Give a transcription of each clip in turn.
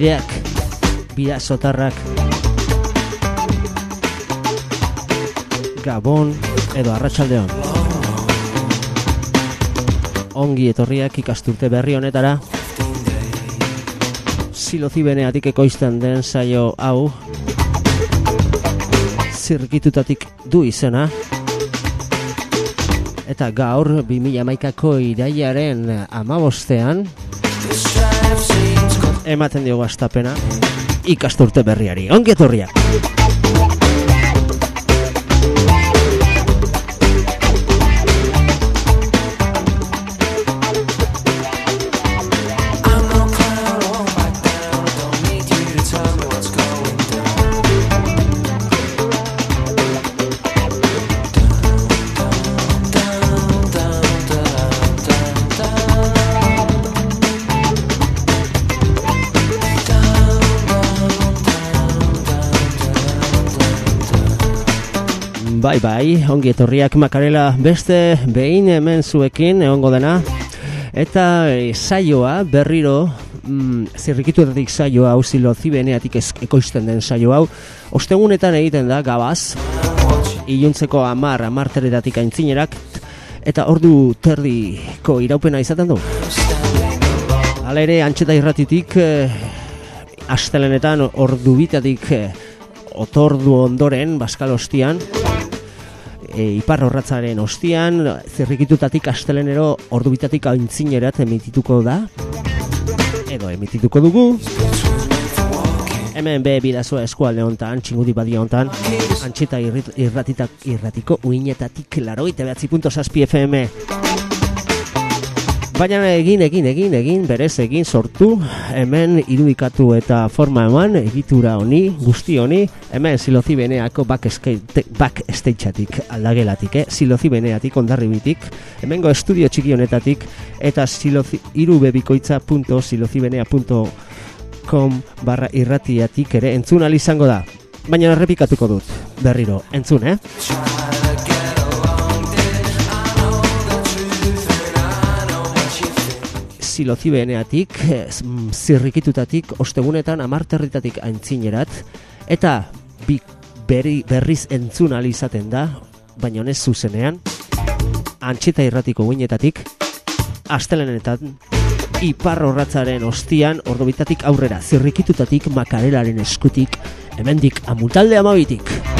aizkideak, bida sotarrak, gabon edo arratsaldeon. Ongi etorriak ikasturte berri honetara, silozi beneatik ekoizten den saio hau, zirkitutatik du izena, eta gaur 2000 maikako iraiaren amabostean ematen diogu astapena ikasturte berriari. Ongi etorriak! Bai, bai, ongi etorriak makarela beste behin hemen zuekin egongo dena. Eta e, saioa berriro, mm, zirrikitu saioa, hau zilo zibeneatik ekoizten den saio hau, ostegunetan egiten da, gabaz, iluntzeko amar, amar aintzinerak, eta ordu terdiko iraupena izaten du. Hala ere, antxeta irratitik, e, astelenetan ordu bitatik e, otordu ondoren, baskal ostian, e, ipar horratzaren ostian, zirrikitutatik astelenero ordubitatik aintzinerat emitituko da, edo emitituko dugu, hemen be bidazua eskualde hontan, txingudi badia hontan, antxeta irratitak irratiko uinetatik laro, ite behatzi punto saspi FM, Baina egin, egin, egin, egin, berez egin sortu, hemen irudikatu eta forma eman, egitura honi, guzti honi, hemen silozi beneako backstageatik aldagelatik, eh? silozi beneatik, ondarri bitik, hemengo estudio txiki honetatik, eta silozi, irubebikoitza.silozibenea.com barra irratiatik ere entzun izango da. Baina errepikatuko dut, berriro, entzun, eh? Silozibeneatik, zirrikitutatik, ostegunetan amarterritatik aintzinerat, eta bi, berri, berriz entzun izaten da, baina honez zuzenean, antxeta irratiko guinetatik, astelenetan, ipar horratzaren ostian, ordobitatik aurrera, zirrikitutatik, makarelaren eskutik, hemendik amutalde amabitik.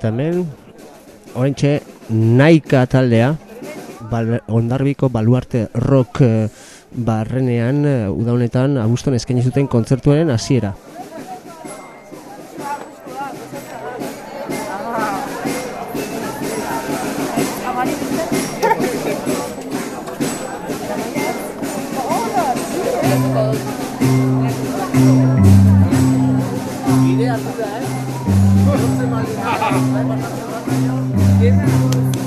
Eta hemen, oraintxe, naika taldea, bal, ondarbiko baluarte rock eh, barrenean, eh, uda honetan, abuston eskaini zuten kontzertuaren hasiera. naika Yeah.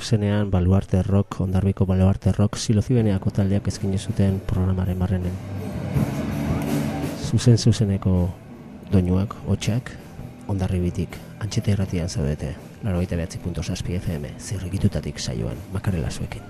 Zuzenean baluarte rock, ondarbiko baluarte rock, silozibeneako taldeak ezkin zuten programaren barrenen. Zuzen zuzeneko doinuak, hotxak, ondarribitik, antxeta irratian zaudete, laro gaita FM, zirrikitutatik saioan, makarela zuekin.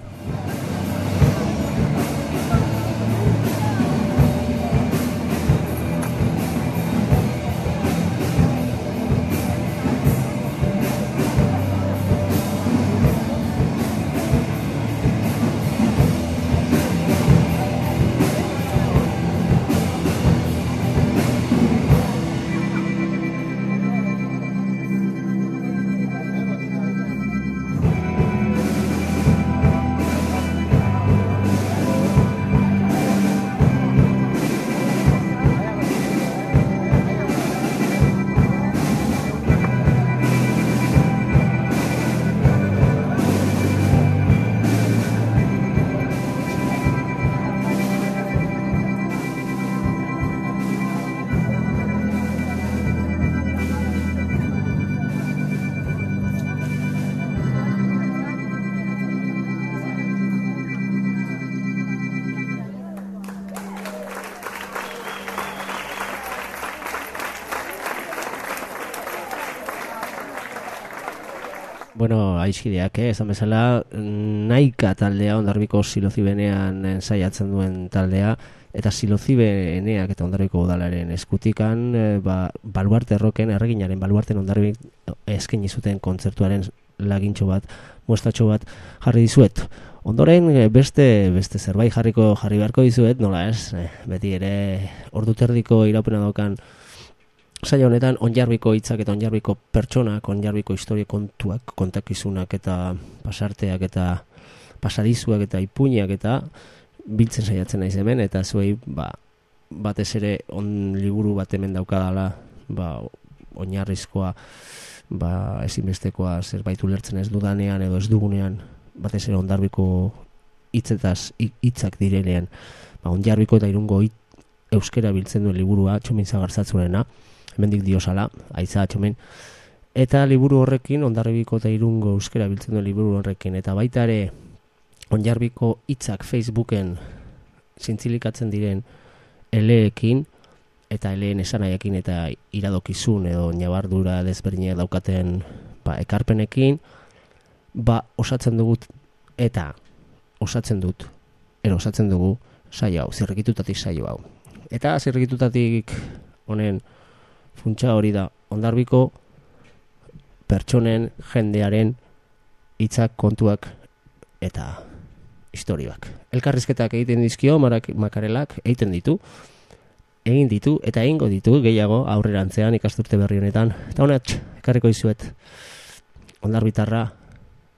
Bueno, aizkideak, eh? esan bezala, naika taldea ondarbiko silozibenean ensaiatzen duen taldea, eta silozibeneak eta ondarbiko udalaren eskutikan, eh, ba, baluarte erroken, erreginaren baluarten ondarbik esken zuten kontzertuaren lagintxo bat, muestatxo bat jarri dizuet. Ondoren eh, beste beste zerbait jarriko jarri beharko dizuet, nola ez, eh, beti ere ordu terdiko iraupena daukan saio honetan onjarbiko hitzak eta onjarbiko pertsonak, onjarbiko historia kontuak, kontakizunak eta pasarteak eta pasadizuak eta ipuinak eta biltzen saiatzen naiz hemen eta zuei ba, batez ere on liburu bat hemen daukadala ba, oinarrizkoa ba, ezinbestekoa zerbait ulertzen ez dudanean edo ez dugunean batez ere ondarbiko hitzetaz hitzak direnean. Ba, onjarbiko eta irungo hit, euskera biltzen duen liburua txomin zagartzatzunena hemendik diosala, aiza atxomen, eta liburu horrekin, ondarribiko eta irungo euskera biltzen duen liburu horrekin, eta baita ere, onjarbiko hitzak Facebooken zintzilikatzen diren eleekin, eta eleen esanaiakin eta iradokizun edo nabardura desberdinak daukaten ba, ekarpenekin, ba osatzen dugut eta osatzen dut, ero osatzen dugu saio hau, zirrikitutatik saio hau. Eta zirrikitutatik honen funtsa hori da ondarbiko pertsonen jendearen hitzak kontuak eta historiak. Elkarrizketak egiten dizkio marak, makarelak egiten ditu egin ditu eta egingo ditu gehiago aurrerantzean ikasturte berri honetan. Eta honet, ekarriko izuet ondarbitarra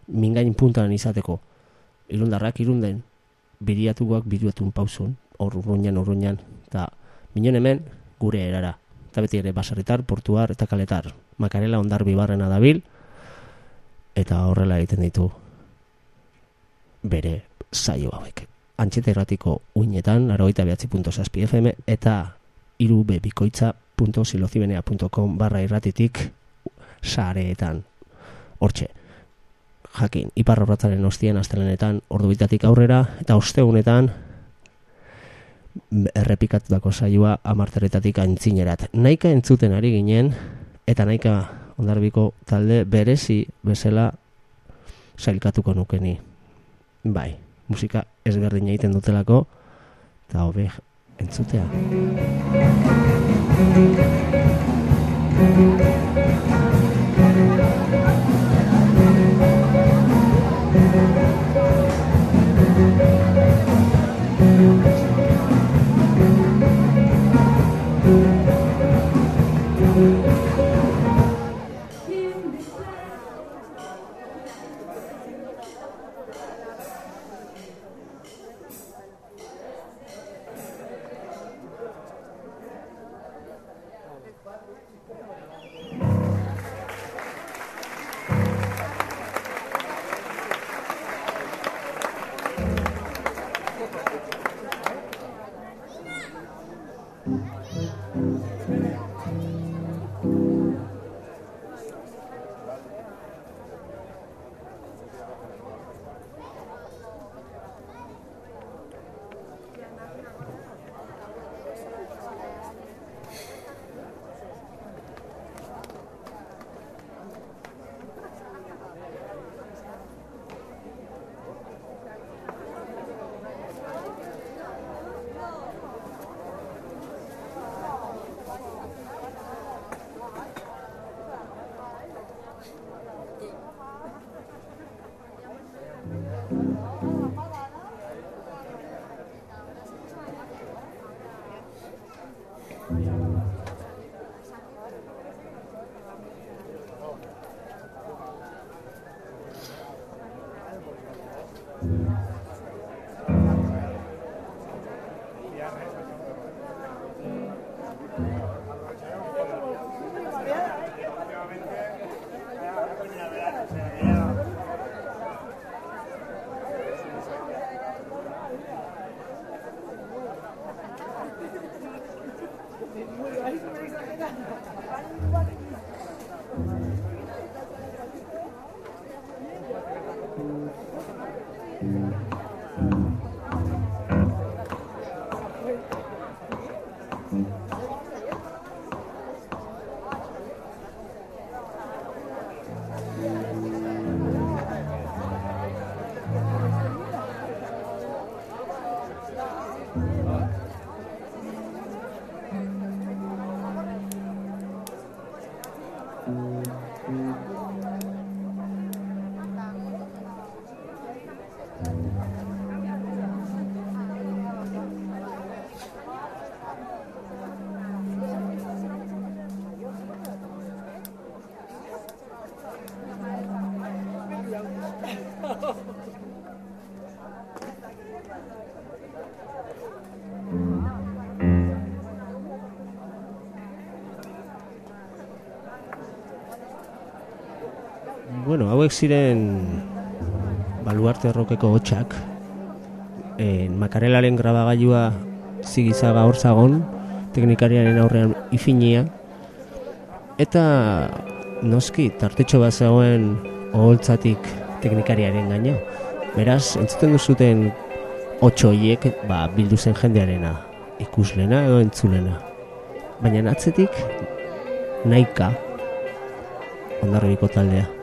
mingain puntan izateko irundarrak irunden biriatuak biruatun pausun hor urruñan urruñan eta minon hemen gure erara eta beti ere basarritar, portuar eta kaletar. Makarela ondar bibarrena dabil, eta horrela egiten ditu bere saio hauek. Antxeta irratiko uinetan, aroita behatzi FM, eta irubebikoitza.silozibenea.com barra irratitik sareetan. Hortxe, jakin, ipar horretzaren ostien astelenetan ordubitatik aurrera, eta ostegunetan, errepikatutako saioa amarteretatik aintzinerat. Naika entzuten ari ginen, eta naika ondarbiko talde berezi bezala sailkatuko nukeni. Bai, musika ezberdin egiten dutelako, eta hobe entzutea. Thank you. Hauek ziren baluarte errokeko hotxak, e, makarelaren grabagailua zigizaga hor zagon, teknikariaren aurrean ifinia, eta noski, tartetxo bat zegoen oholtzatik teknikariaren gaina. Beraz, entzuten duzuten otxoiek ba, bildu zen jendearena, ikuslena edo entzulena. Baina atzetik, naika, ondarribiko taldea.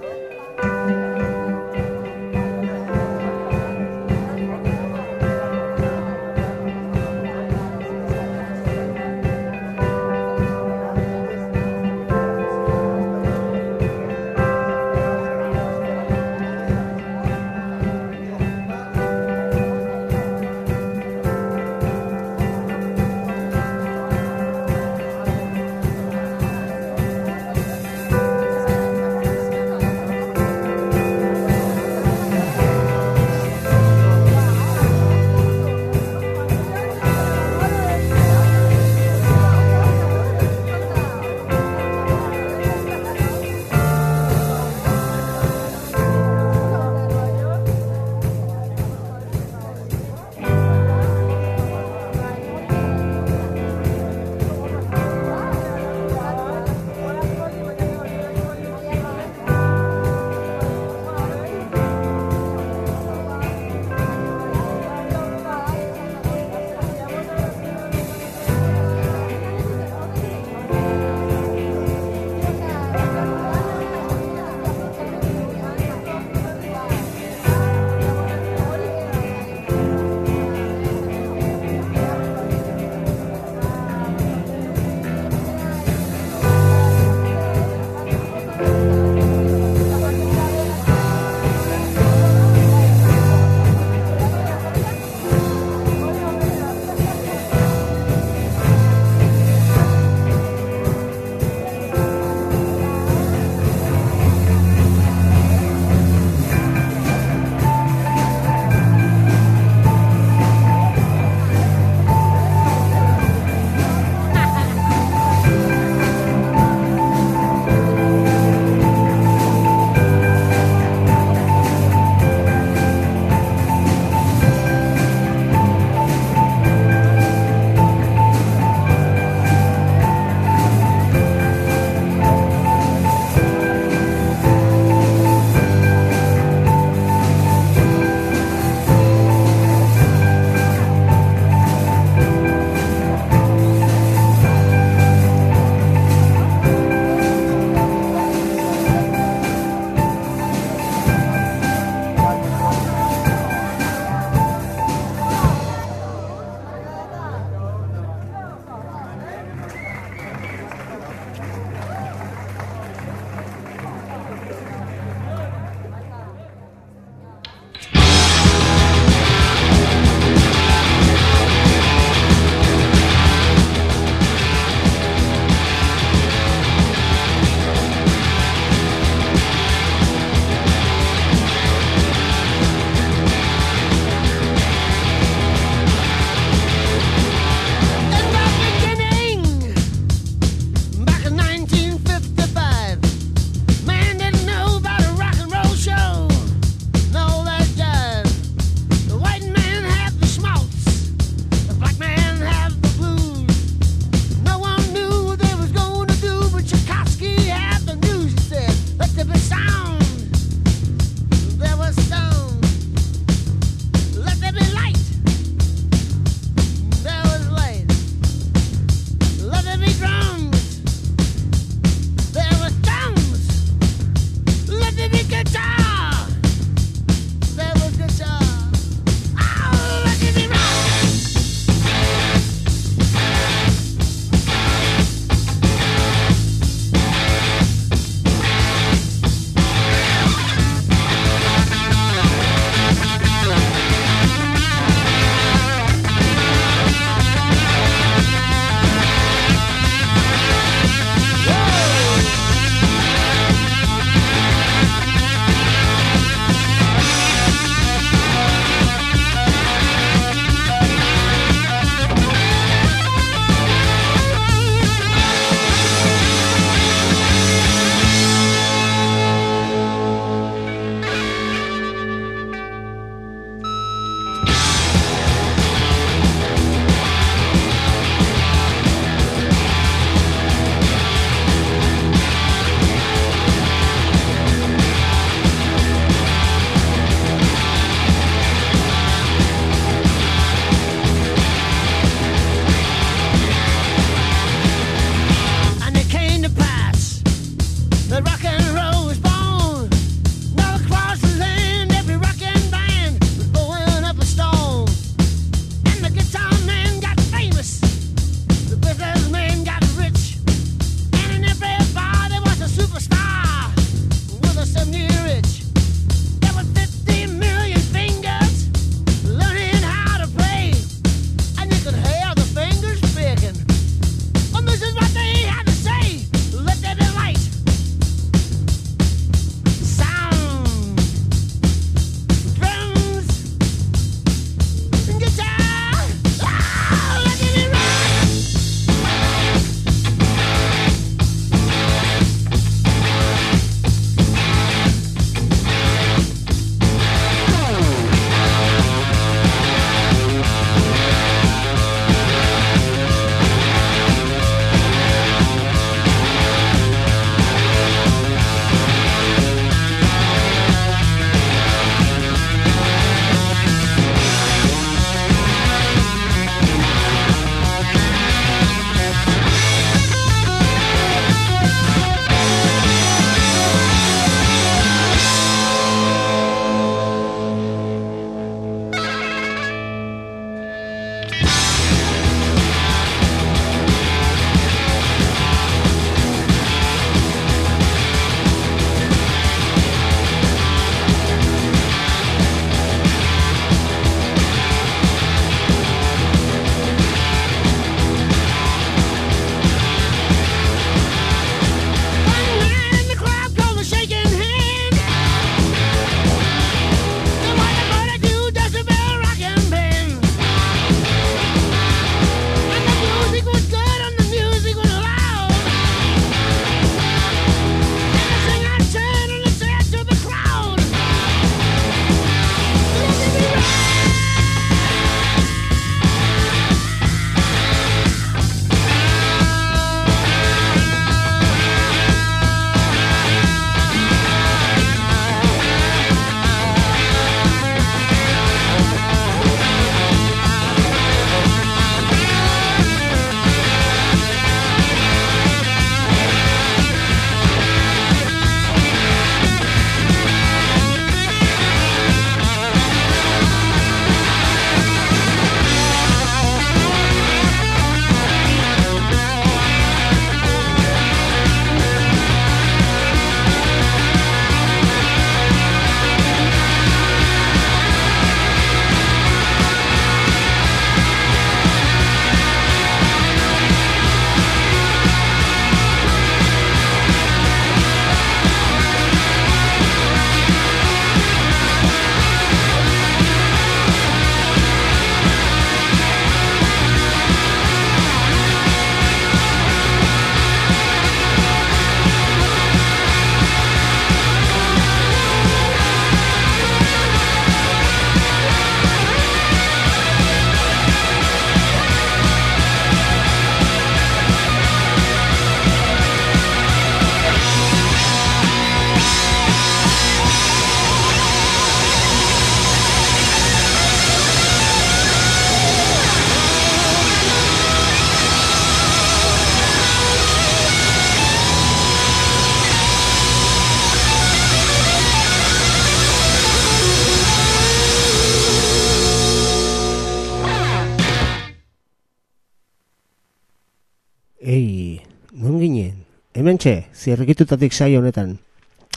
Zirrikitutatik saio honetan.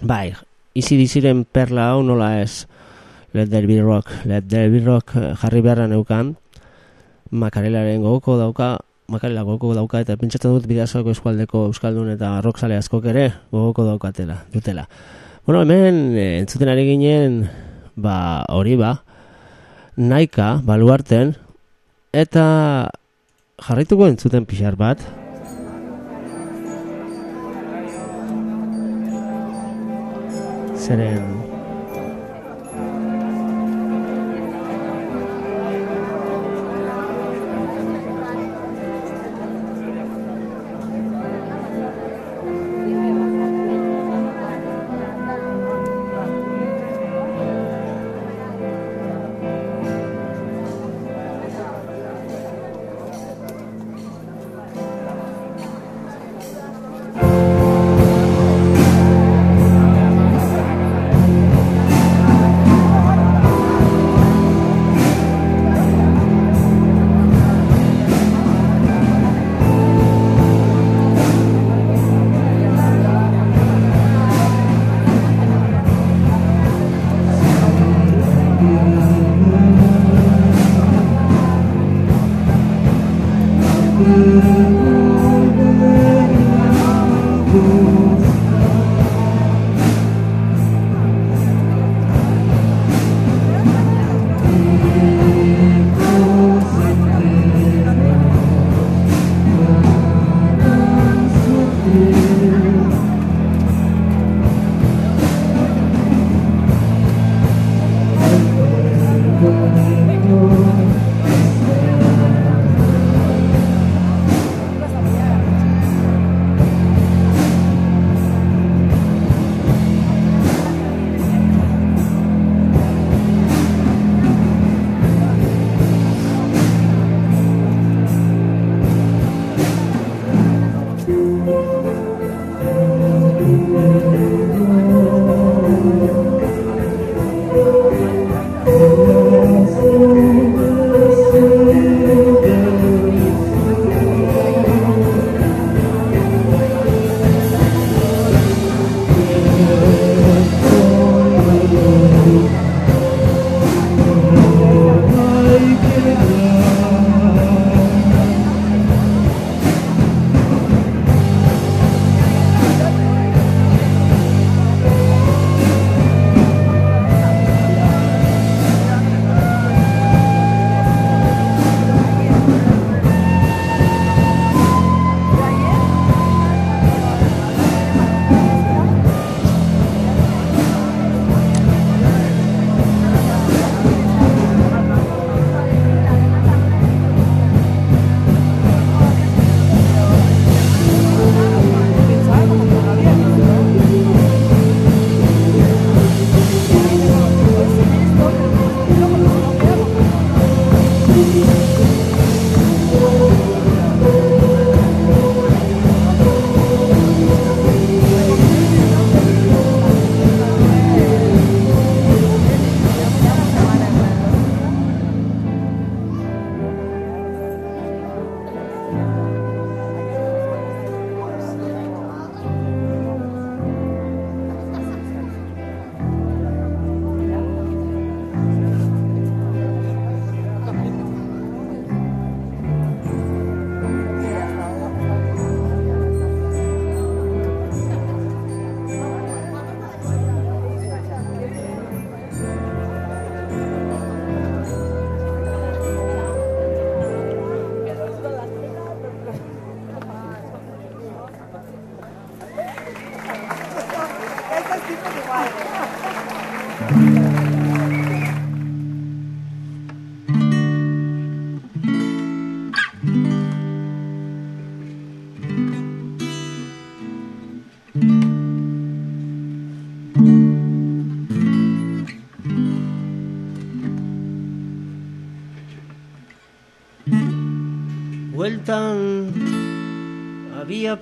Bai, izi diziren perla hau nola ez. Let there be rock, let there be rock eh, jarri beharra neukan. Makarelaren gogoko dauka, makarela gogoko dauka eta pentsatzen dut bidazoako eskualdeko euskaldun eta rocksale askok ere gogoko daukatela, dutela. Bueno, hemen eh, entzuten ari ginen, ba, hori ba, naika, baluarten, eta jarraituko entzuten pixar bat. Salam.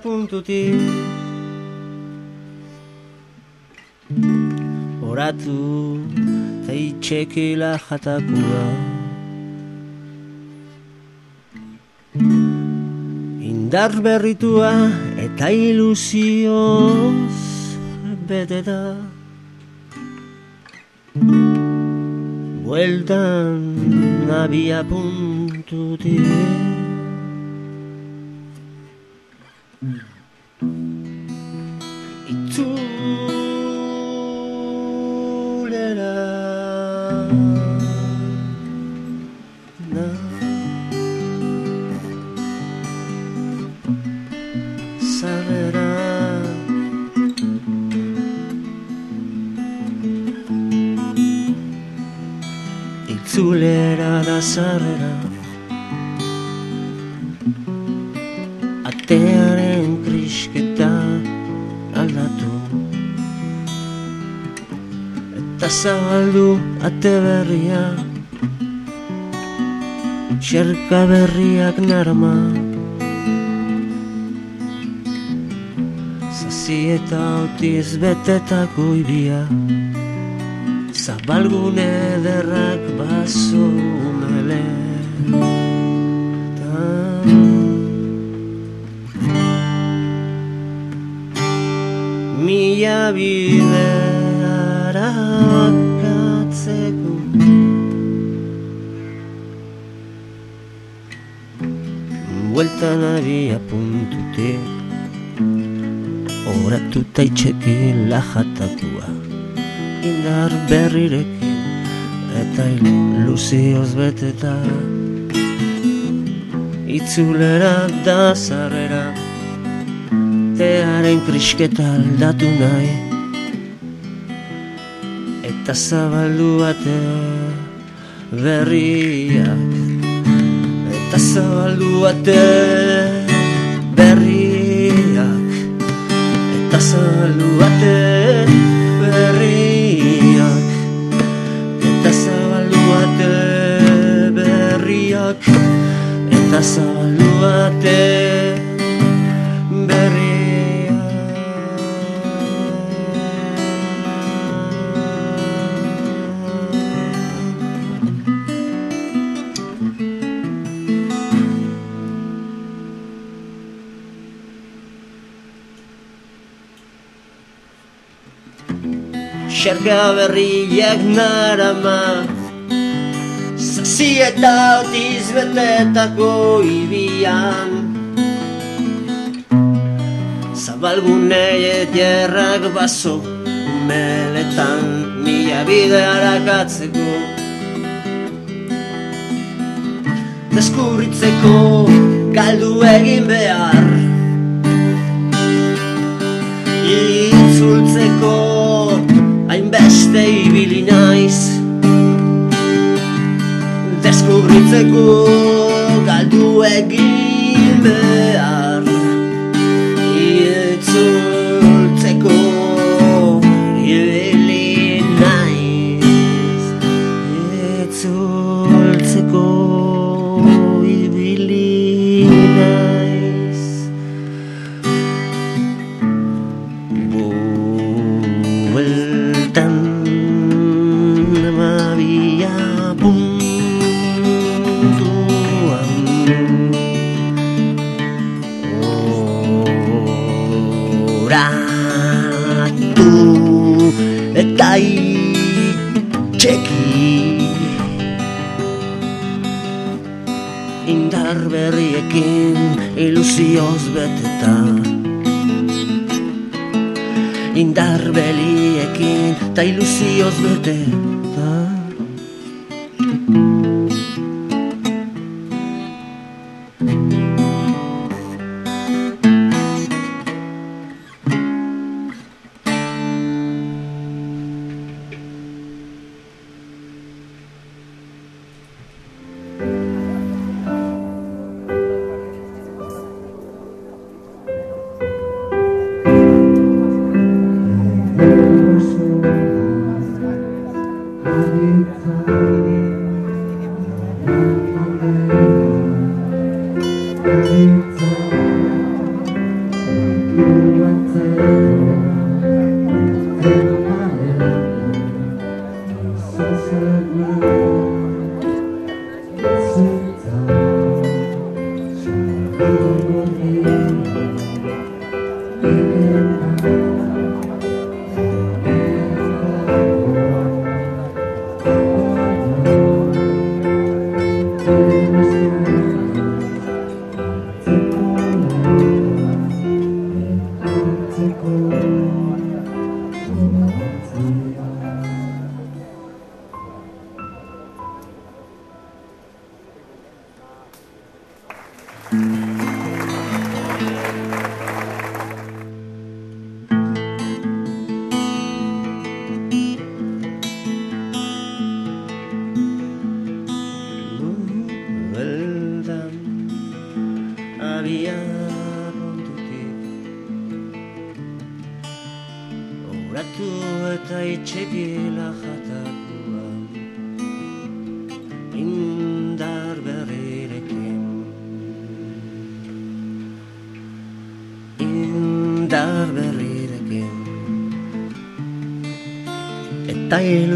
Puntutik. Oratu eta itxekela jatakua Indar berritua eta ilusioz bete da. Bueltan abia puntutik ate berria Xerka berriak narma. Zazi eta otiz betetako ibia Zabalgune derrak baso Mila bide Bueltan abia puntute Horatu taitxeki lajatakua Indar berrirekin Eta ilusioz beteta. Itzulera da zarrera Tearen krisketa aldatu nahi. Eta zabaldu bate berriak Eta zabaldu bate berriak. Eta zabaldu bate berriak. Eta zabaldu bate berriak. Eta zabaldu bate Xerka berriak narama. Zazi eta otiz betetako ibian. Zabalgune etierrak baso Meletan mila bide harakatzeko. Deskubritzeko galdu egin behar. Itzultzeko hainbeste ibili naiz. Deskubritzeko galdu egin behar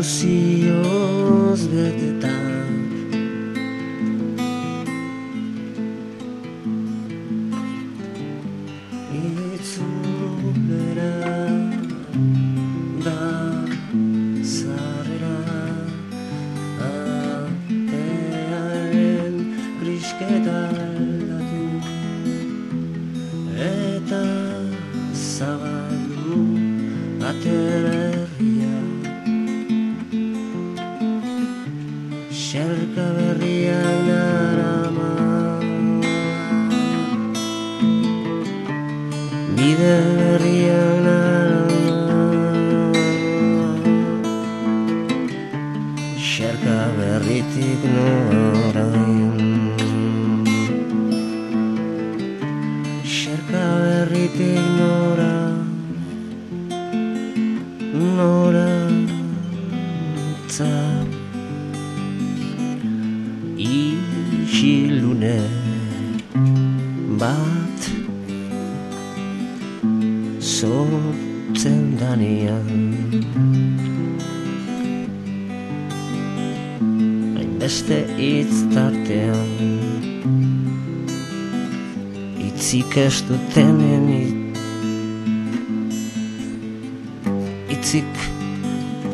Eta Hainbeste hitz tartean Itzik ez dutenen it- Itzik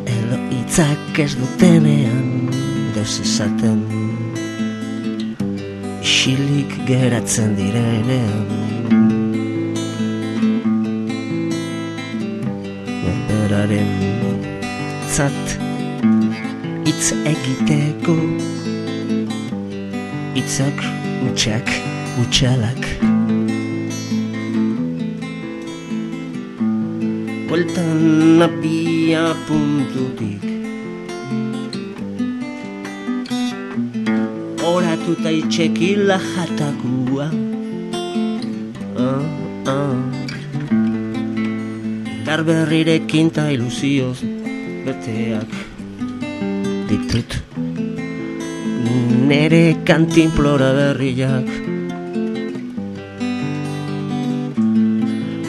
Edo itzak ez dutenean Deus esaten Isilik geratzen direnean Berberaren Zat Itz egiteko. Itzak utxak utxalak Bueltan apia puntutik. Oratuta itxekila jatakua. Ah, ah. Garberrirekin ta ilusioz beteak ditut. Nere kantinplora berriak.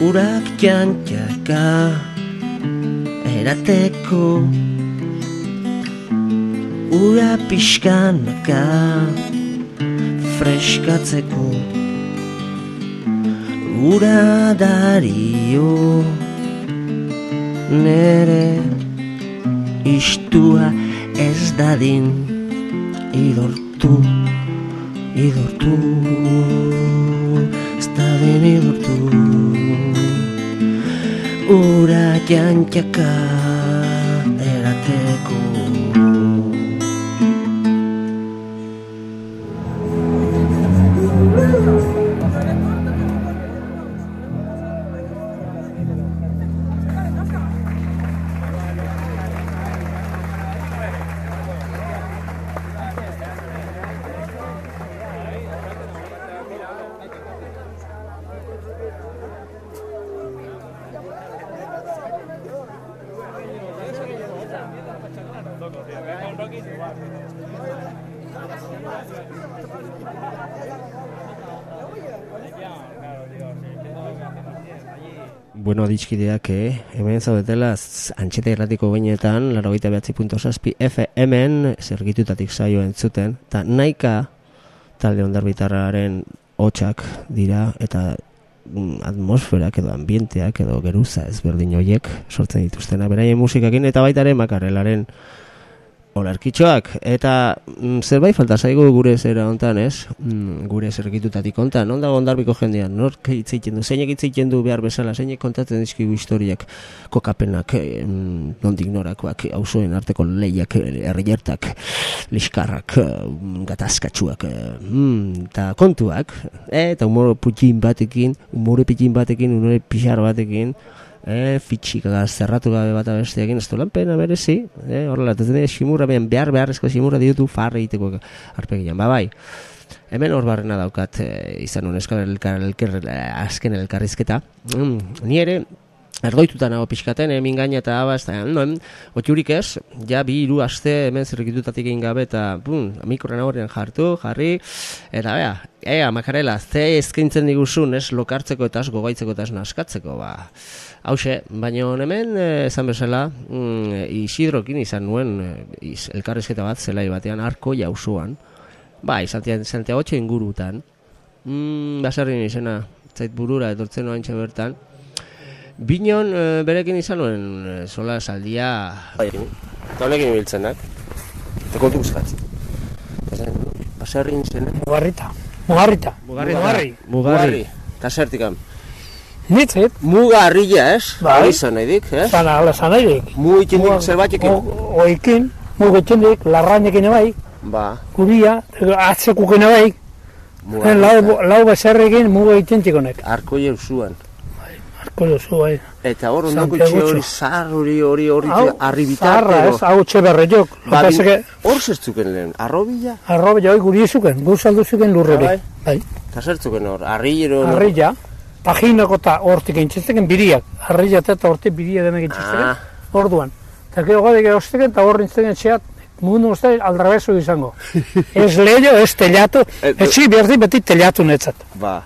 Urak jantjaka erateko. Ura pixkanaka freskatzeko. Ura dario nere istua ez dadin. Idortu, idortu, ez dadin idortu. Ura jantjaka Bueno, aditzkideak, eh? hemen zaudetela antxeta irratiko bainetan, laro gaita behatzi punto zazpi FM-en zergitutatik zaio entzuten, eta naika talde ondarbitarraren hotxak dira, eta mm, atmosferak edo ambienteak edo geruza ezberdin hoiek sortzen dituztena beraien musikakin eta baita ere makarrelaren olarkitxoak. Eta mm, zerbait falta zaigu gure zera hontan, ez? Mm, gure zergitutatik hontan, non dago ondarbiko jendean, nork hitz egiten du, zeinek hitz egiten du behar bezala, zeinek kontatzen dizkigu historiak, kokapenak, eh, mm, nondik norakoak, auzoen arteko lehiak, eh, herriertak, liskarrak, eh, gatazkatsuak, eh, mm, eta kontuak, eta humor putin batekin, humore pitin batekin, humore pixar batekin, e, fitxik zerratu gabe bat abesteekin, ez du pena berezi, e, horrela, ez dene simurra behan behar beharrezko simurra ditutu farre egiteko arpegian, ba bai. Hemen hor barrena daukat e, izan honeska elkar, elkar, azken elkarrizketa. Mm, ni ere erdoituta nago pixkaten, hemin gaina eta aba, ez da, noen, otxurik ez, ja bi hiru aste hemen zirrikitutatik egin gabe, eta, bum, mikroen aurrean jartu, jarri, eta bea, ea, makarela, ze eskaintzen diguzun, ez, lokartzeko eta ez gogaitzeko eta ez naskatzeko, ba, hause, baina hemen, eh, esan bezala, mm, Isidrokin izan nuen, eh, iz, elkarrezketa bat, zelai batean, arko jauzuan, ba, izan Santiago ingurutan, mm, baserrin izena, zait burura, etortzen noain bertan, Binon e, berekin izan nuen e, sola saldia Bai, eta honekin ibiltzenak. Eta kontu guzkatzi. Baserrin zen, Mugarrita. Mugarrita. Mugarri. Mugarri. Eta zertikam. Nitzit, Mugarria, ez? Bai. Hori izan nahi dik, ez? zana ala zanairik. Mu ikindik zerbaitekin. Oikin, mugetxendik, larrainekin bai, Ba, guria, atzekuken bai, mugarri. lau, lau beserrekin mugo itentzik honek. Arko jeuzuan. Arko duzu bai. Eta hor ondoko itxe hori zar hori hori hori Hau, arri zaharra ez, hau txe berreiok. Ba, hor zertzuken lehen, arrobila? arrobe joi guri zuken, gu saldu zuken lurreri. Bai. Bai, Eta zertzuken hor, arriero... arrilla, paginako eta hortik entzizteken biriak. Arrilla eta hortik biria demek entzizteken, Ah. orduan. Eta gero gadik erosteken eta horri entziteken txeat, mundu uste aldrabezu izango. ez leio, ez telatu, Eh, etxi berdi beti telatu netzat. Ba,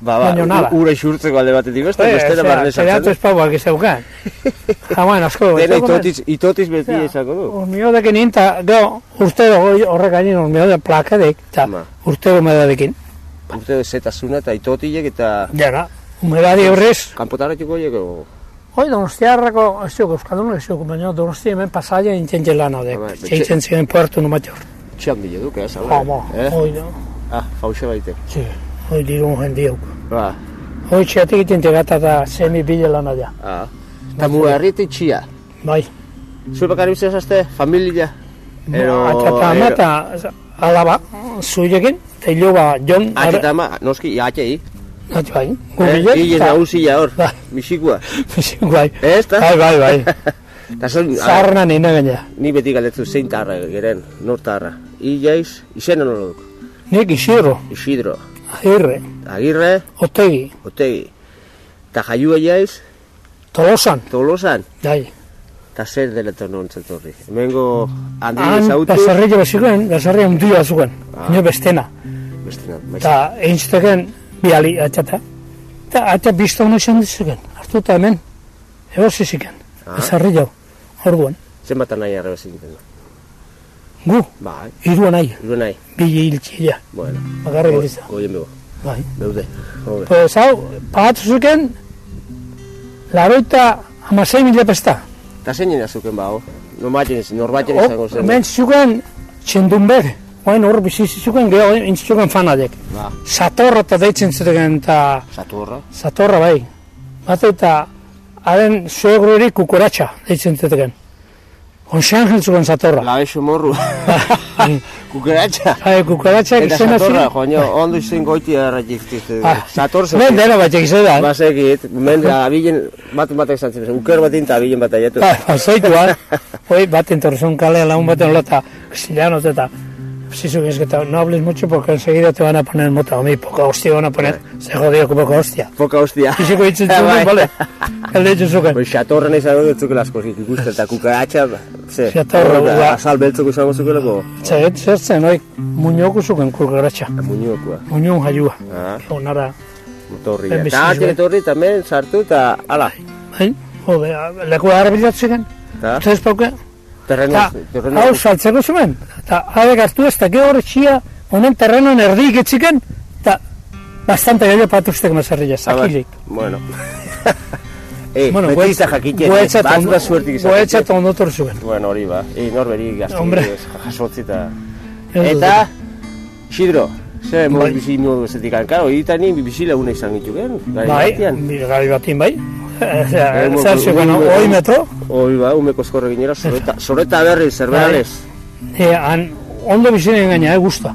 ba, ba, Baina nada. ura isurtzeko alde batetik beste, Eh, bestera osea, barne telatu sartzen. ez izaukan. Jaman, asko. Dena ez daukaten. itotiz, itotiz beti izango du. Urmiodekin inta, gero, urtero hori- horrek gainin urmiode plakadek, eta Ma. urtero umedadekin. Urte zetasuna eta itotilek eta Jara, umedadi horrez, kanpotaratuko jeko. hoi donostiarrako, ez dugu, euskaldun ez dugu, baina donosti hemen pasaia intzen lan hodek. Ah, bai, betxe- Txeitzen ziren puertu numatior. Txan bile duk, ez? Hamo, Eh? hoi da, Ah, fauxe baite. txi, hoi dirun jendiok. Ba, Hoi txeatik iten tegata eta semi bile lan adia. ah. Eta mugarriti txia. Bai, Zue bakarri bizazazte, familia? Ero, Ata eta ama eta alaba, zuilekin, eta iloba, jon, Ate eta ama, noski, atxei. Ati bai, Eh? gubile, Ile nagusia hor, Bai. misikua. bai, Ez, ta? bai, bai, bai, ah, zaharna nina gaina. ni beti galdetu zein tarra geren, nor tarra. I jaiz, izena nola duk. Nik isidro, Isidro, agirre, Agirre, otegi, Otegi. Eta jaiua jaiz, tolosan, Tolosan. bai. Eta zer dela nontzen torri. Hemengo handi Han, ezautu. basarri jo bezikoen, basarri handia zuen, Ah. nio bestena. Beste maiz. Eta eintzteken biali atxata. Eta atxa bizta hono izan dizuken, hartu eta hemen, egosi ziken, Ah. basarri jo, orduan. Zenbat nahi arreba zinten. Gu, Bai, iruan nahi, iru nahi. bile hiltxila, Bueno, bakarrik go- bizta. goien bego. Bai. Beude. Pues hau, pagatu zuken, laroita amasei mila pesta. Eta zein jena zuken bau. Norbaiten norbaiten izango zen. Hemen zuken, txendunber, oain hor bizi zuken, geho intzuken fanadek. Ba, Satorra eta deitzen zuten eta satorra. Satorra bai. Bat eta haren suegrueri kukuratxa deitzen zuten. Onxangel zuen Satorra. La morru. Kukeratxa. Hai, kukuratxa Eta izena satorra, joan jo, ondo izen goiti erratik. Ah, Sator Men zen. dena bat egizte da. Basekit, men abilen, bat batek zantzen, zen, uker batin eta abilen bat aiatu. Ba, bat. Hoi, bat entorzun kale lagun baten eta castellanos eta Preciso que es que te- no hables mucho porque enseguida te van a poner mota. A mí poca hostia van a poner. Se jodió que poca hostia. Poka hostia. Fiziko hitzen Bai. zuen, bale? Elde hitzen zuken. Pues xatorren izango dut zuke askorik ikusten, eta kukaratxa, ze, Xatorra, hor, ba. azal beltzoko izango zukelako, Txaget zertzen, hoi, muñoku zuken kurgaratxa. muñokoa, Muñon jaiua. ah, Onara, motorria. Ben Eta bizitzu, ate eh? etorri tamen sartu eta, ala, bai? Jode, leku arabilatzen eta Ustedes pauke? Terreno, Eta, terreno, hau saltzeko zuen. Eta, hau hartu ez, eta gero txia, honen terrenoen erdik etziken, eta bastante gehiago patuztek mazarrila, Ah, bai. zakilik. bueno. Eh, Bueno, beti izan jakiten, eh, bat da suertik izan. Goetzat ondotor zuen. Bueno, hori ba, e, norberi Hombre. jasotzi eta... Eta, Isidro, ze Bai. bizi modu bezetik karo, egiten ni bizi laguna izan gituken, gari Bai, batean. bi- gari batin bai. Eh, Zer mo- hoi metro, Hoi ba, umeko eskorre ginera, soreta, soreta berri, zerberales. e, han, ondo bizinen gaina, eh, gusta.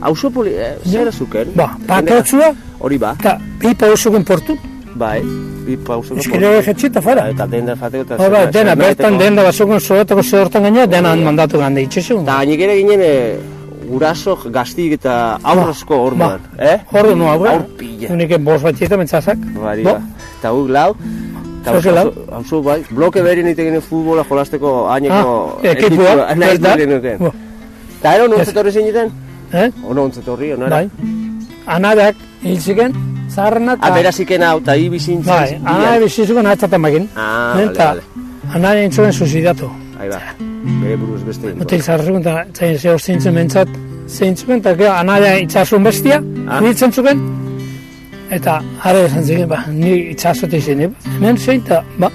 Auzo poli, eh, zer zuken? Ba, patrotzua, Hori ba, eta bi pausuken portu, bai, bi pauso. eskile jetxita fara. Eta denda fateko eta... Bai, zer- dena, zerbaiteko. bertan denda basokon zoretako zehortan gaina, dena han mandatu gande itxesun. Eta gainik ere ginen, eh, guraso, gaztik eta aurrezko orduan, eh? Hordo no, hau, Aur pila. Unik bos batxeta mentzazak. Bari ba. Eta guk lau, Eta Zoke lau. hauzu- bai, bloke berin egiten futbola jolasteko haineko Ah, ekipua, nahi da? genuken. Bo, Eta ero Ez. nontzetorri zineten? Eh? Ono ontzetorri, onara? Bai. Anadak hil ziken, zaharrena Ah, eta... beraziken hau, eta hi bizintzen. Bai, anada bizizuken atzaten bakin. Ah, bale, Eta bale. anada entzuen suizidatu. Ahí ba, bere buruz beste. egin. Mutil zaharzuken eta zain zeo zintzen mentzat, zeintzuen, eta gero anada itxasun bestia, Ah. hiltzen zuken. Eta are esan ziken, ba, ni itxasote izan, eh? hemen zein, eta, ba,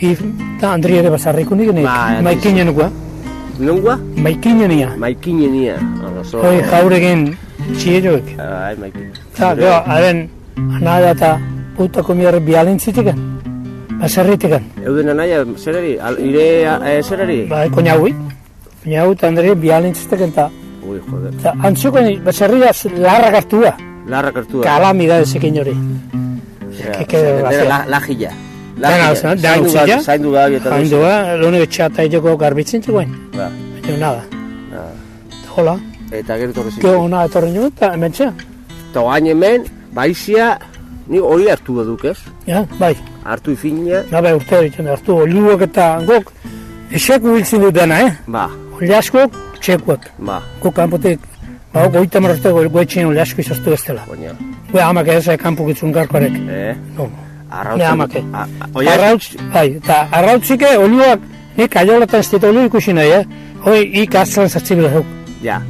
eta Andri ere bazarriku nik, Ba, maikinen nukua, Nungua? maikinen nia. Maikinenia. So. Hoi jauregin txieroek. Ai, maikin. Eta, gero, haren, anada eta puta komiarri bialintzitiken, baserritiken. Euden anaia, zerari? Al, ire, eh, zerari? Ba, koñaui, koñaui eta Andri bialintzitiken, eta, Ui, joder. eta antzuken baserria larrak hartua, Larrak hartu da. kalamida ezekin hori. Que- que dera, desgracia. la- Lajilla. zan, Zaindu dena gabe- Zaindu gabe eta Hain lo único txata egoko garbitzen zegoen, Ba, baina nada. ah. Eta Hola, Eta gero torri gero ona etorri nuen, eta hemen txea. Eta oain hemen, baizia, ni hori hartu baduk ez? Ja, bai, Hartu ifina, nabe urte egiten hartu, oliuak eta gok, eseku hiltzen dut dena, eh? ba, Oliaskok, txekuak. ba, Guk kanpotik, ba, goita marrarte goetxean oliasko izaztu ez dela. baina, Gue amak ez, eh, kanpo gitzun garkoarek. eh? No. Arrautzen, Ne amake. a- a- Oia, Arrautz, bai, eta arrautzike olioak, nik aiolatan ez ditu olio ikusi nahi, eh? Hoi, ik azlan zartzibila ja,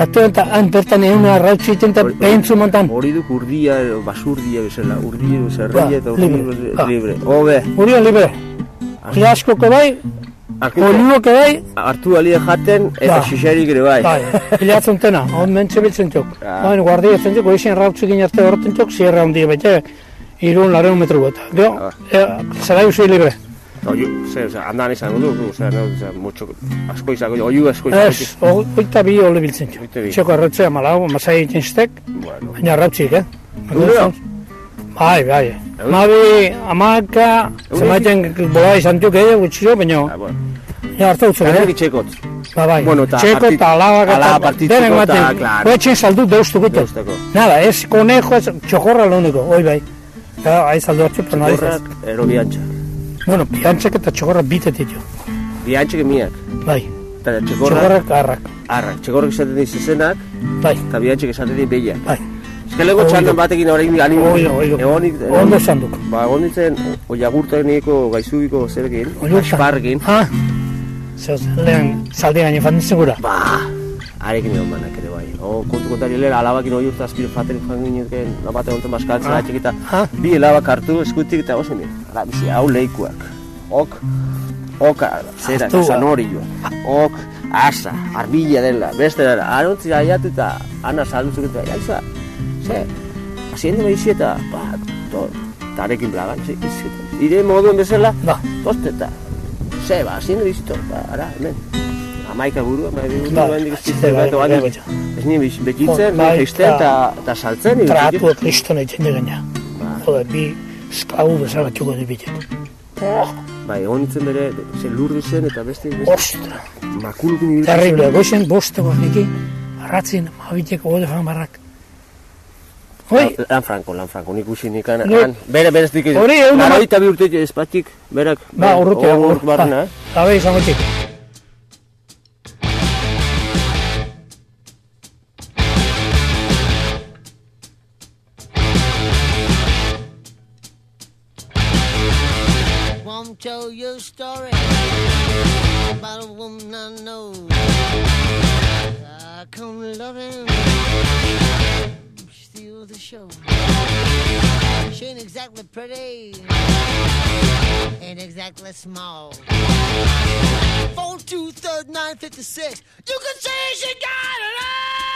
Zatu eta han bertan egun arrautz egiten eta behintzu montan. hori duk urdia, basurdia bezala, urdia, Ba, zerria eta urdia libre, ba. Hobe, Hori on libre. Oliaskoko bai, olioke bai, hartu alia jaten eta Ba. xixerik ere bai. bai, hilatzen tena, hon mentxe biltzen txok. Ah. Baina guardia zen txok, oizien rautzikin arte horretzen txok, sierra hundi bete, irun lareun. Gero, Ah. eh, zara usui libre. Oiu, ze, ze, andan izango du, ze, no, ze, mucho, asko izango du, oiu asko izango Ez, o- oita bi ole biltzen bi. Txeko arrautzea malau, masai egiten ztek, Bueno, baina rautzik, eh? Egunero? Bai, bai. Mabi, amaka, zemaiten bola izan duk edo gutxio, baina, ah, ja, hartu utzu, Ganerik eh? txekot, Ba, bai. Bueno, eta Txeko partit- eta alabak denek eta, ematen. claro. Oetxen saldu deustu gute. Deusteko. Nada, ez conejo, ez txokorra lo único, oi bai. Ja, hai saldu hartzu, pero nahi ez. Horrak, ero biantxa. Bueno, piantzek eta txokorra bite ditu. Biantxek miak, Bai, eta txekorrak, txokorrak harrak. arrak, txekorrak esaten diz izenak, Bai, eta biantxek esaten diz behiak. bai. Eskelego Oilo. txandan batekin orain anin, Oilo, oilo. egonik, Ondo esan duk. ba, egon ditzen, oiagurtak niko gaizubiko zerekin, Oilo asparrekin, Ha? Zeoz, lehen zaldi gaine fan segura. ba, arekin O, kontu kontari lehen, alabakin oi urte azpiro faten joan gineken, labate honetan baskaltzen, Ah. eta bi helabak hartu eskutik eta osin, ala, bizi, hau leikuak. Ok, ok, zera, Hartua. zanorioa, ok, asa, arbila dela, beste dela, arontzi aiatu eta ana salduzuk eta, jaiza, ze, haciendo behizi eta, ba, to, tarekin blagan, ze, ze, ire moduen bezala, Ba, toste eta, ze, ba, haciendo behizi to, ba, ara, hemen, amaika buru, amaika buru, Ba, hendik ez bai, ditzen, bai, ez bez- bekitzen, Bai, geisten eta- saltzen, tratu kriston egiten digena. Ba. Joder, bi esklabu bezala txuko du bitet. Bai, egon nintzen bere, ze lurdu zen eta beste, beste Ostra, makulukin ibiltzen terrible. zen. Goizen bosteko niki, arratzin, mabiteko gode fan barrak. Hoi, Lan- franko, lan franko, nik usi nik han, Jo- han, bere bere dik, Hori, egun Laroita bi urte espatik, berak, ba, urrutia, hor barrena, eh? Tell you a story about a woman I know. I come loving, steal the show. She ain't exactly pretty, ain't exactly small. Four two third nine fifty six. You can say she got it all.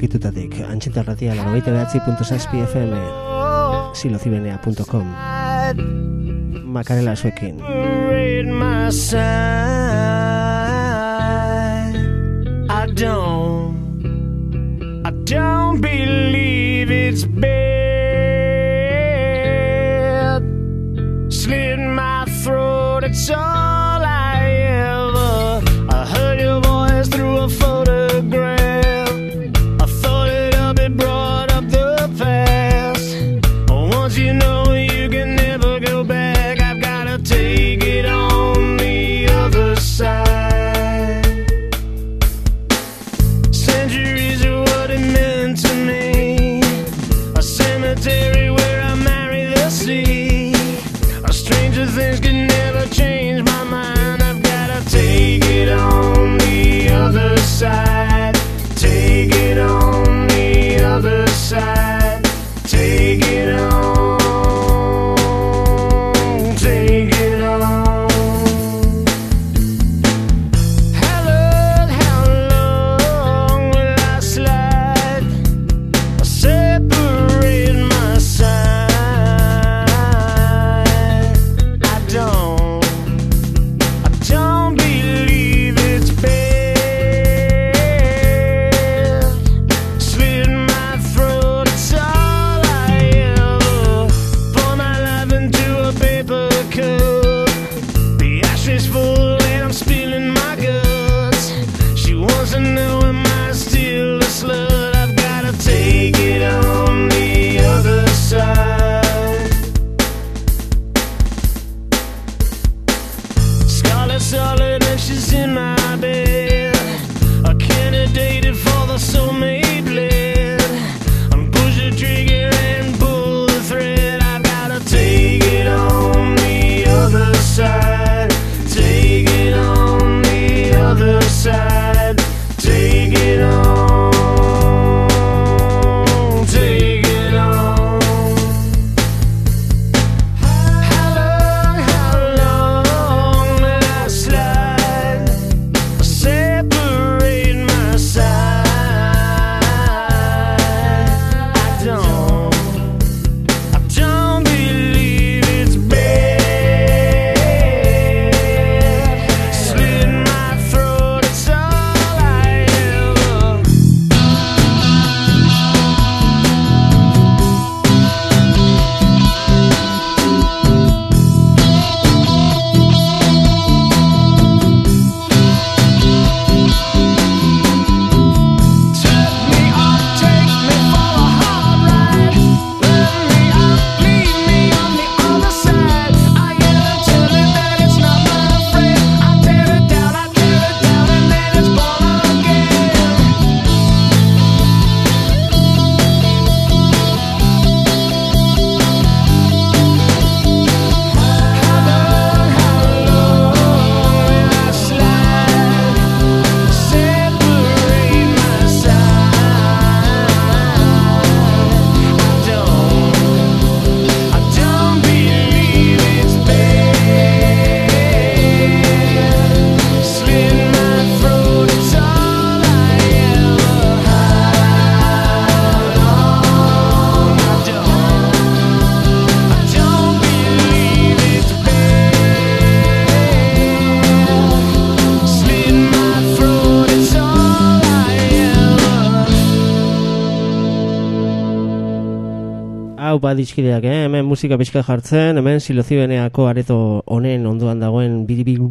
Zirrikitutatik. Antxinta ratia, laro baita behatzi punto zazpi FM, silozibenea.com. Makarela zuekin. I don't, I don't believe it's bad. Slit my throat, it's all Hau badizkideak, eh? hemen musika pixka jartzen, hemen silozioeneako areto honen ondoan dagoen biribil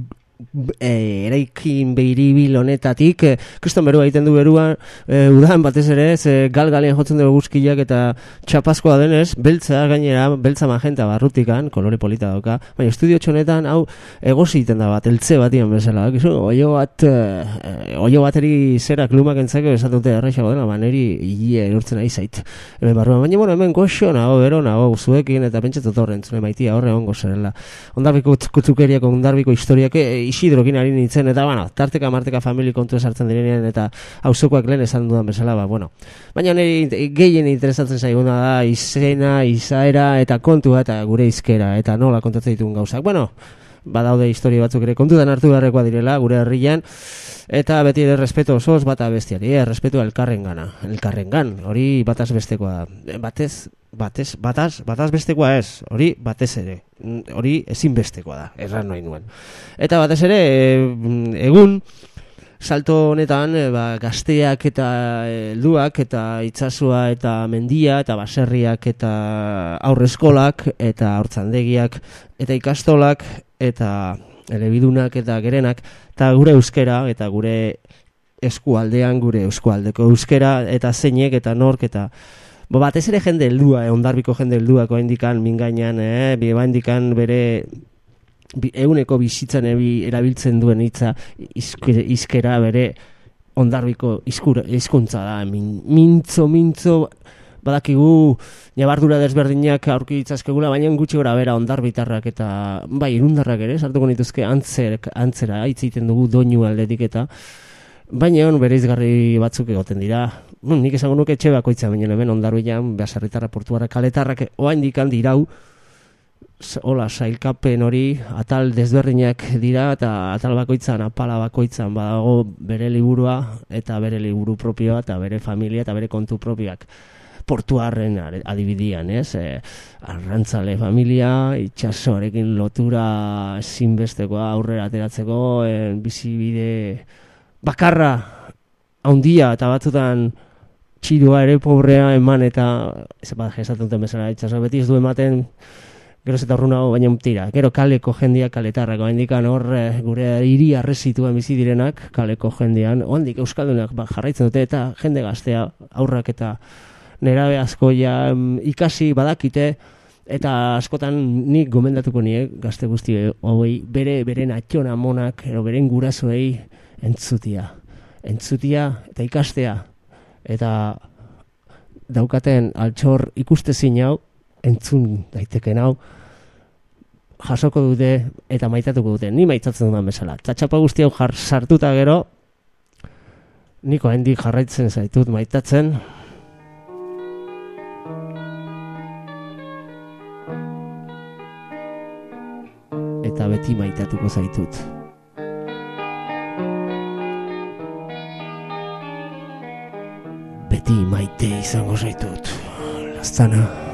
e, eraikin beiribil honetatik e, kriston berua egiten du berua e, udan batez ere ze gal galean jotzen dugu guzkiak eta txapazkoa denez beltza gainera beltza magenta barrutikan kolore polita dauka. Baina estudio txonetan hau egosi egiten da bat eltze batian bezala. Gizu, oio bat e, oio bateri zera klumak entzako esaten dute errexago dela maneri hilie erurtzen ari zait. Hemen barruan baina bueno hemen goxo nago bero nago zuekin eta pentsatu horren zune maitia horre ongo zerela ondarbiko kutzukeriak ondarbiko historiak e, isidrokin ari nintzen eta bueno tarteka marteka famili kontu esartzen direnean eta auzokoak lehen esan dudan bezala ba bueno baina niri gehien interesatzen zaiguna da izena izaera eta kontua eta gure izkera eta nola kontatzen ditugun gauzak bueno badaude historia batzuk ere kontutan hartu beharrekoa direla gure herrian eta beti ere respeto osoz bata bestiari, eh, respeto elkarren gana, elkarren gan, hori bataz bestekoa, da. Batez, batez, bataz, bataz bestekoa ez, hori batez ere, hori ezinbestekoa da, erran noin nuen. Eta batez ere, e, egun, salto honetan e, ba, gazteak eta eh, helduak eta itsasua eta mendia eta baserriak eta aurreskolak eta hortzandegiak eta ikastolak eta elebidunak eta gerenak eta gure euskera eta gure eskualdean gure eskualdeko euskera eta zeinek eta nork eta Bo, batez ere jende heldua, eh, ondarbiko jende helduak indikan mingainan, eh, bi indikan bere bi, euneko bizitzan ebi erabiltzen duen hitza izkera, bere ondarbiko izkura, izkuntza da, min, mintzo, mintzo, badakigu nabardura desberdinak aurki ditzazkegula, baina gutxi gora bera ondarbitarrak eta bai, irundarrak ere, sartuko nituzke antzer, antzera, aitziten dugu doinu aldetik eta baina bereizgarri batzuk egoten dira. Nik esango nuke etxe bakoitza baina hemen ondarbilan beasarritarra portuara kaletarrak oraindik handi dirau hola sailkapen hori atal desberdinak dira eta atal bakoitzan apala bakoitzan badago bere liburua eta bere liburu propioa eta bere familia eta bere kontu propioak portuarren adibidian, ez? E, arrantzale familia, itxasoarekin lotura ezinbestekoa aurrera ateratzeko, e, bizibide bakarra haundia eta batzutan txirua ere pobrea eman eta ez bat esaten duten bezala itxaso beti ez du ematen geroz eta urrunago baina tira gero kaleko jendia kaletarrako handikan hor eh, gure hiri arresituan bizi direnak kaleko jendian handik euskaldunak ba, jarraitzen dute eta jende gaztea aurrak eta nerabe asko ja ikasi badakite eta askotan nik gomendatuko nie gazte guzti hoi bere beren atxona monak edo beren gurasoei entzutia. Entzutia eta ikastea. Eta daukaten altxor ikustezin hau entzun daiteken hau jasoko dute eta maitatuko dute. Ni maitatzen dudan bezala. Txatxapa guzti hau jar sartuta gero niko hendik jarraitzen zaitut maitatzen. Eta beti maitatuko zaitut beti maite izango zaitut. Laztana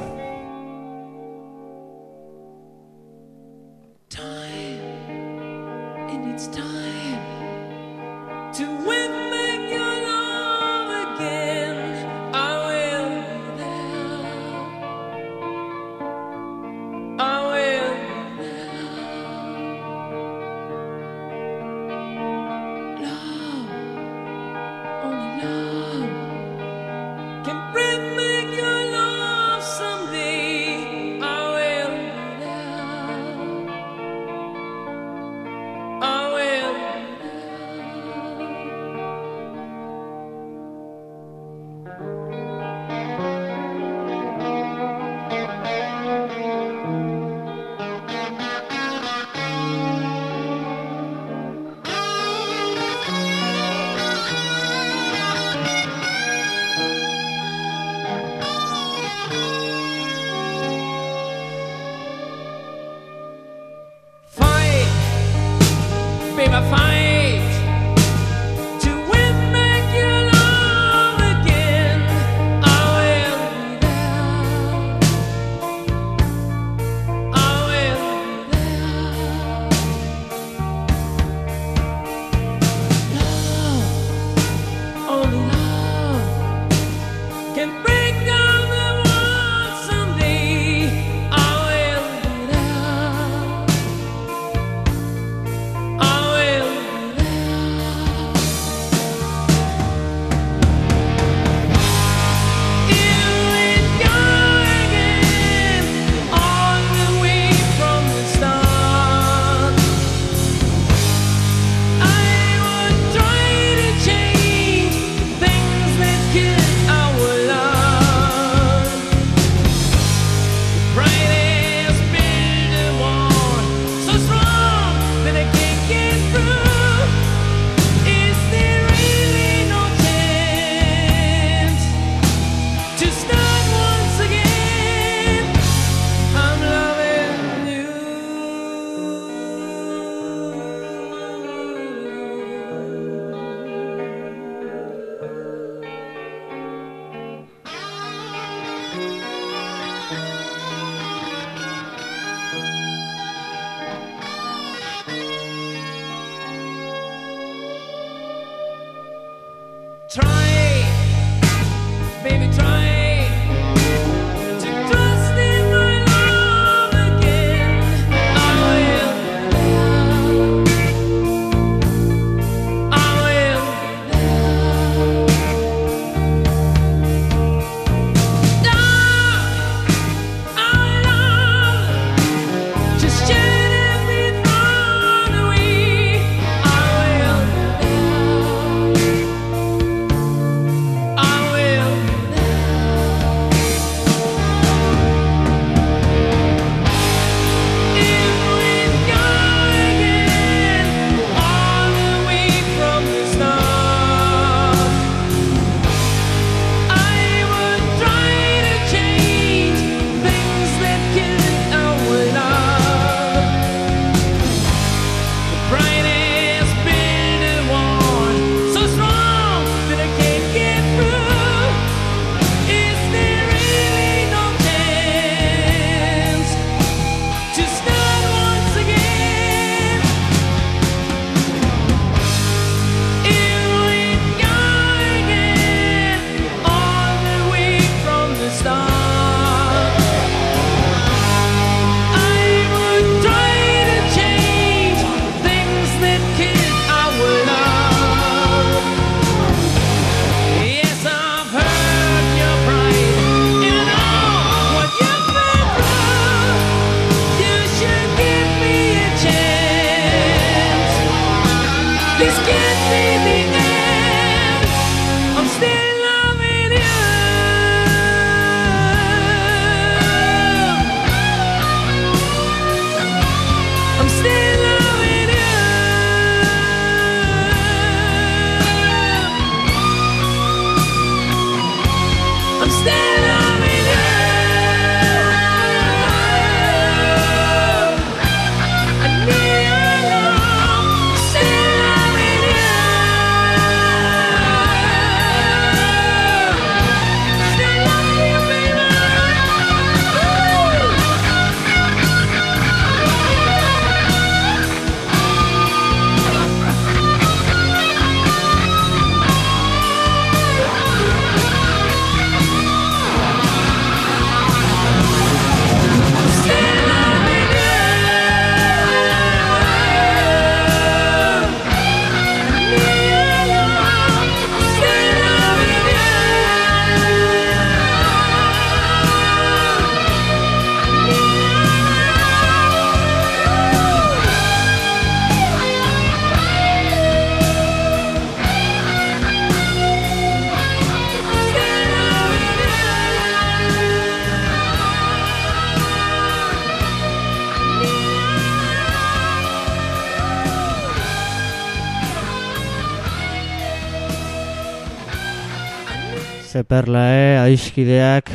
perla, eh, aiskideak,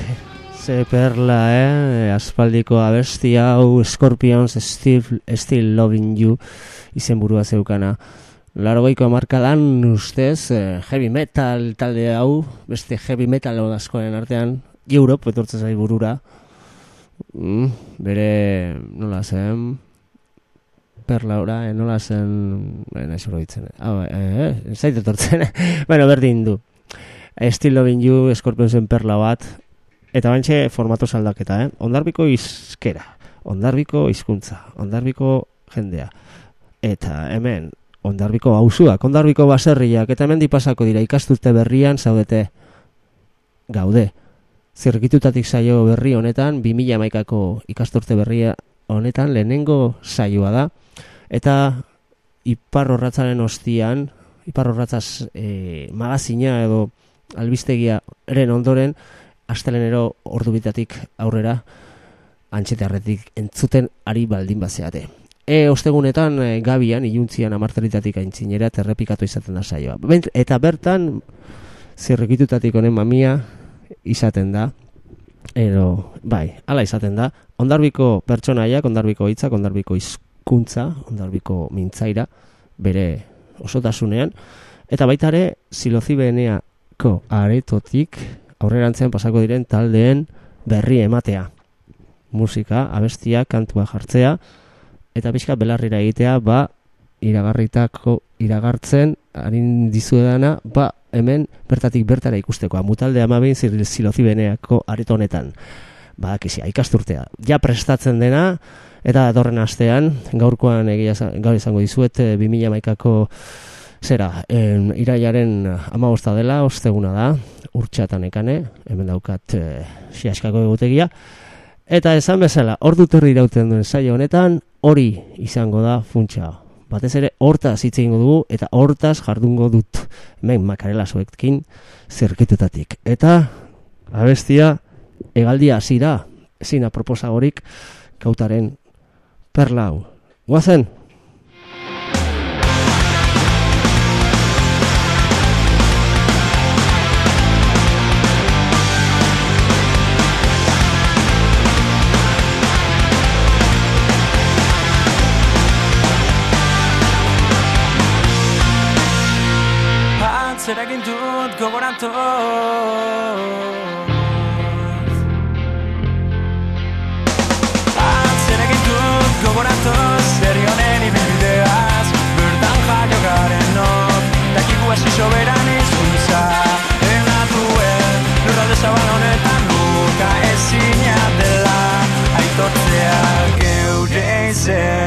ze perla, eh, aspaldiko abesti hau, Scorpions, Still, Still Loving You, izenburua zeukana. Largoiko amarkadan, ustez, eh, heavy metal talde hau, beste heavy metal askoren artean, Europe, etortzen zai burura. Mm, bere, nola zen, perla ora, eh, nola zen, eh, nahi zoro ditzen, ah, eh, eh, zait bueno, berdin du. Still Loving You, Scorpionsen perla bat, eta bantxe formatos aldaketa, eh? Ondarbiko izkera, ondarbiko hizkuntza, ondarbiko jendea, eta hemen, ondarbiko hausuak, ondarbiko baserriak, eta hemen dipasako dira ikasturte berrian zaudete gaude. Zirkitutatik saio berri honetan, 2000 maikako ikasturte berria honetan, lehenengo saioa da, eta ipar horratzaren ostian, ipar horratzaz e, magazina edo albistegia eren ondoren, astelenero ordu bitatik aurrera, antxetearretik entzuten ari baldin bazeate. E, ostegunetan, e, gabian, iluntzian amarteritatik aintzinera, terrepikatu izaten da saioa. Eta bertan, zirrikitutatik honen mamia izaten da, edo, bai, hala izaten da, ondarbiko pertsonaiak, ondarbiko hitzak, ondarbiko hizkuntza, ondarbiko mintzaira, bere osotasunean, eta baita ere, silozibeneako aretotik aurrerantzean pasako diren taldeen berri ematea. Musika, abestia, kantua jartzea, eta pixka belarrira egitea, ba, iragarritako, iragartzen, harin dizuedana, ba, hemen bertatik bertara ikusteko. Mutalde amabein silozibeneako areto honetan. Ba, kizia, ikasturtea. Ja prestatzen dena, eta datorren astean, gaurkoan egia gaur izango dizuet, eh, 2000 maikako zera, en, iraiaren amabosta dela, osteguna da, urtsatan ekane, hemen daukat e, siaskako egutegia, eta esan bezala, ordu terri irauten duen saio honetan, hori izango da funtsa. Batez ere, hortaz hitz egingo dugu, eta hortaz jardungo dut, hemen makarela zuekin zerketetatik. Eta, abestia, egaldia hasi da, ezin aproposagorik, kautaren perla hau. Guazen! Gogoratuz Atzera egin dut gogoratuz Zerionen ibilbideaz Bertan jaio garenok Dakigu hasi soberan izkuntza Enatuen Lurralde zabal honetan Nuka ezina dela Aitortzea geure izena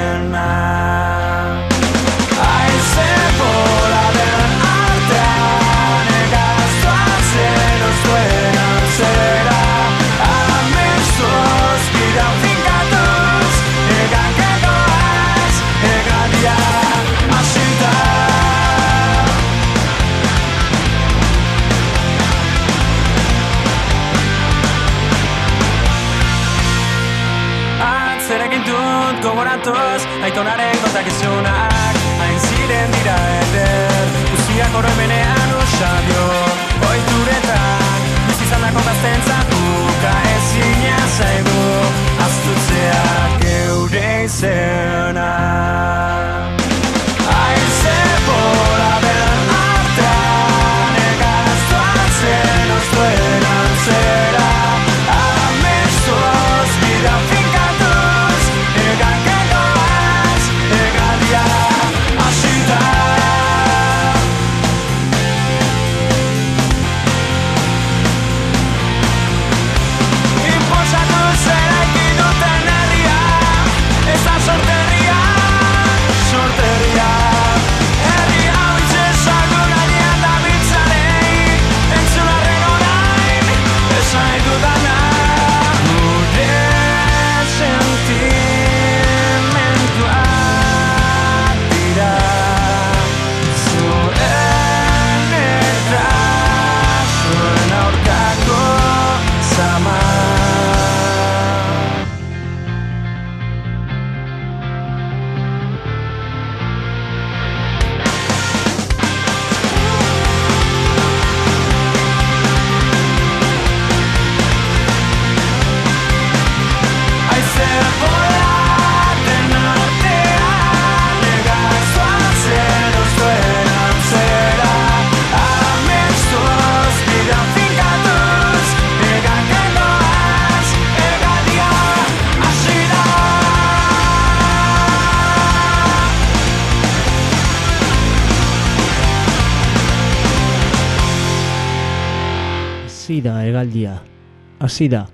Hasi da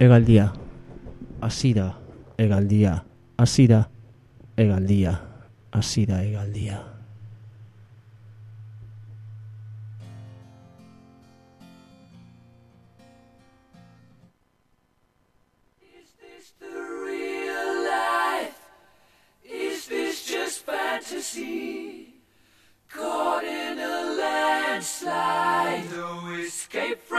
hegaldia. Hasi da hegaldia. Hasi da hegaldia. Hasi da hegaldia. Is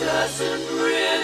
Doesn't really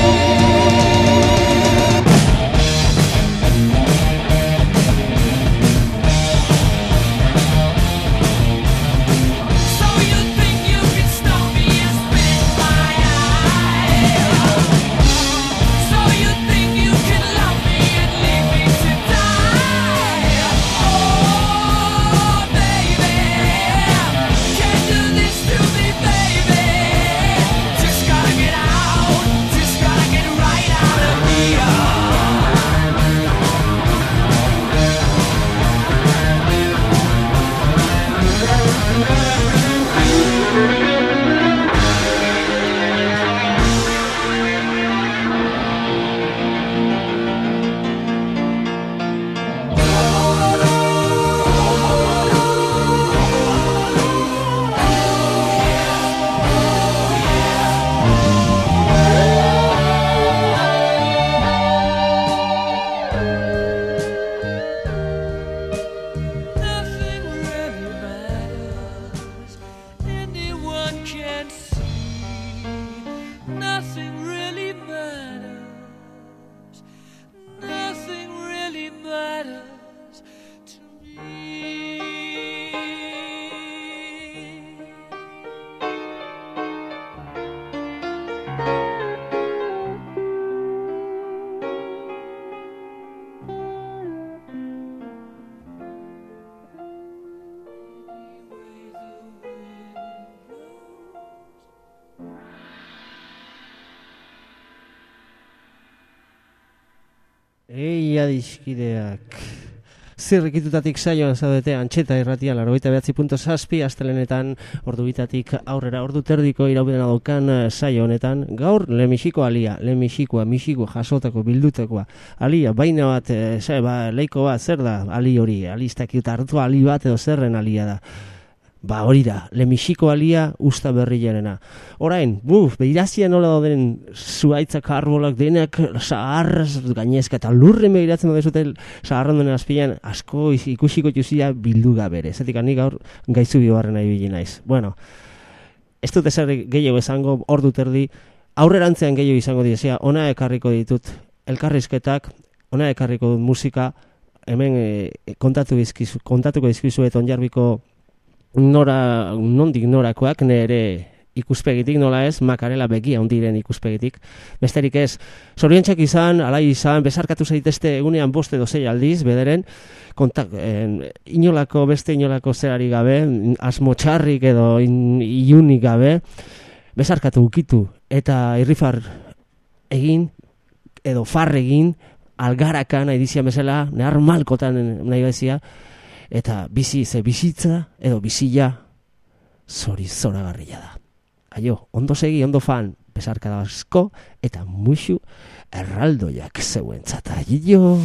you Eia dizkideak. Zirrikitutatik saioan zaudete antxeta irratia larogeita behatzi punto zazpi, astelenetan ordu bitatik aurrera ordu terdiko iraubidena daukan eh, saio honetan. Gaur, lemixiko alia, lemixikoa, mixiko, jasotako, bildutakoa. Alia, baina bat, e, ba, leiko bat, zer da ali hori, alistak hartu ali bat edo zerren alia da. Ba hori da, lemixiko alia usta berriarena. Orain, buf, behirazia nola dauden zuaitzak arbolak denak zaharraz gainezka eta lurren behiratzen badezute zaharran duen azpian asko ikusiko juzia bilduga bere. Zetik nik gaur gaizu bibarren nahi naiz. Bueno, ez dut ezer gehiago esango, ordu terdi, aurrerantzean gehiago izango dizia, ona ekarriko ditut elkarrizketak, ona ekarriko dut musika, hemen e, kontatu izkizu, kontatuko izkizu eta onjarbiko nora, nondik norakoak nere ikuspegitik nola ez, makarela begia ondiren ikuspegitik. Besterik ez, zoriontzak izan, alai izan, besarkatu zaitezte egunean boste edo zei aldiz, bederen, kontak, en, inolako, beste inolako zerari gabe, asmo txarrik edo in, iunik gabe, besarkatu ukitu, eta irrifar egin, edo far egin, algarakan, edizia bezala, nehar malkotan nahi bezia, eta bizi ze bizitza edo bizila zori zoragarria da. Aio, ondo segi, ondo fan, besarka asko, eta musu erraldoiak zeuentzat. Aio!